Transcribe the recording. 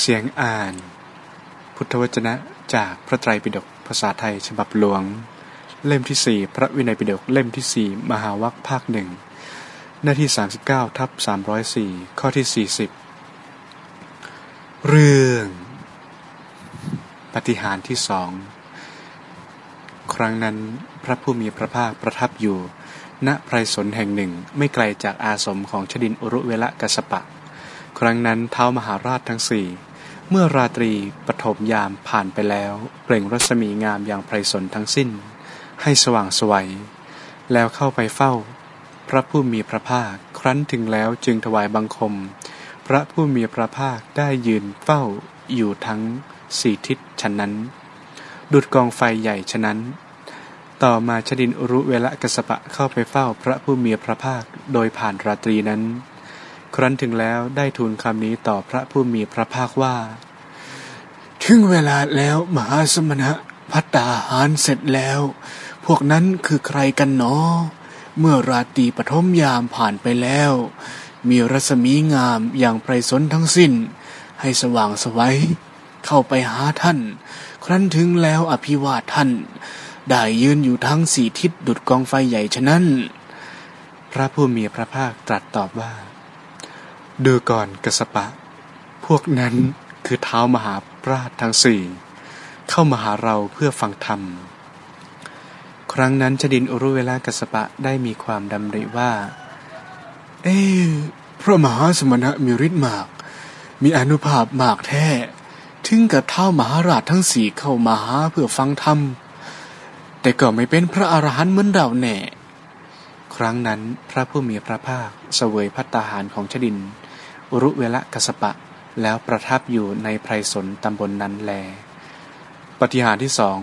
เสียงอ่าน พุทธวจนะจากพระไตรปิฎกภาษาไทยฉบับหลวง เล่มที่สี่พระวินัยปิฎกเล่มที่สี่มหาวัคภาคหนึ่งหน้าที่สามสิบเก้าทับสามร้อยสี่ข้อที่สี่สิบเรื่องปฏิหารที่สองครั้งนั้นพระผู้มีพระภาคประทับอยู่ ณไพรสนแห่งหนึ่งไม่ไกลจากอาสมของชดินอุรุเวละกัสปะ ครั้งนั้นเท้ามหาราชทั้งสี่ เมื่อราตรีปฐมยามผ่านไปแล้ว เปล่งรัศมีงามอย่างไพรสนทั้งสิ้น ให้สว่างสวัย แล้วเข้าไปเฝ้า พระผู้มีพระภาคครั้นถึงแล้วจึงถวายบังคม พระผู้มีพระภาคได้ยืนเฝ้าอยู่ทั้งสี่ทิศฉะนั้น ดุดกองไฟใหญ่ฉะนั้น ต่อมาชดินอุรุเวละกสปะเข้าไปเฝ้าพระผู้มีพระภาคโดยผ่านราตรีนั้น ครั้นถึงแล้วได้ทูลคำนี้ต่อพระผู้มีพระภาคว่า ถึงเวลาแล้วมหาสมณะพัตตาหารเสร็จแล้ว พวกนั้นคือใครกันหนอเมื่อราตรีปฐมยามผ่านไปแล้ว มีรัศมีงามอย่างไพรสนทั้งสิ้น ให้สว่างสวัยเข้าไปหาท่าน ครั้นถึงแล้วอภิวาทท่าน ได้ยืนอยู่ทั้งสี่ทิศดุดกองไฟใหญ่ฉะนั้น พระผู้มีพระภาคตรัสตอบว่า ดูก่อนกสปะ พวกนั้น คือเท้ามหาปราชทั้งสี่เข้ามาหาเราเพื่อฟังธรรม ครั้งนั้นชดินอุรุเวลากสปะได้มีความดำริว่า เอ๊ะพระมหาสมณะมีฤทธิ์มาก มีอนุภาพมากแท้ ถึงกับเท้ามหาราชทั้งสี่เข้ามาหาเพื่อฟังธรรม แต่ก็ไม่เป็นพระอรหันต์เหมือนเราแน่ ครั้งนั้นพระผู้มีพระภาคเสวยพัตตาหารของชดิน อุรุเวละกสปะ แล้วประทับอยู่ในไพรสนตำบลนนั้นแล ปฏิหารที่สอง